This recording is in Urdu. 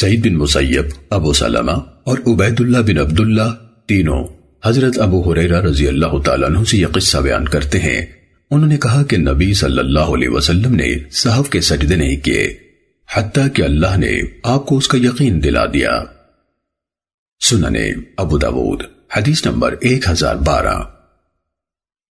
سعید بن مسیب، ابو سلمہ اور عبید اللہ بن عبداللہ تینوں حضرت ابو حریرہ رضی اللہ تعالیٰ عنہ سے یہ قصہ بیان کرتے ہیں۔ انہوں نے کہا کہ نبی صلی اللہ علیہ وسلم نے صحف کے سجدے نہیں کیے، حتیٰ کہ اللہ نے آپ کو اس کا یقین دلا دیا۔ سننے ابو داود، حدیث نمبر ایک ہزار بارہ۔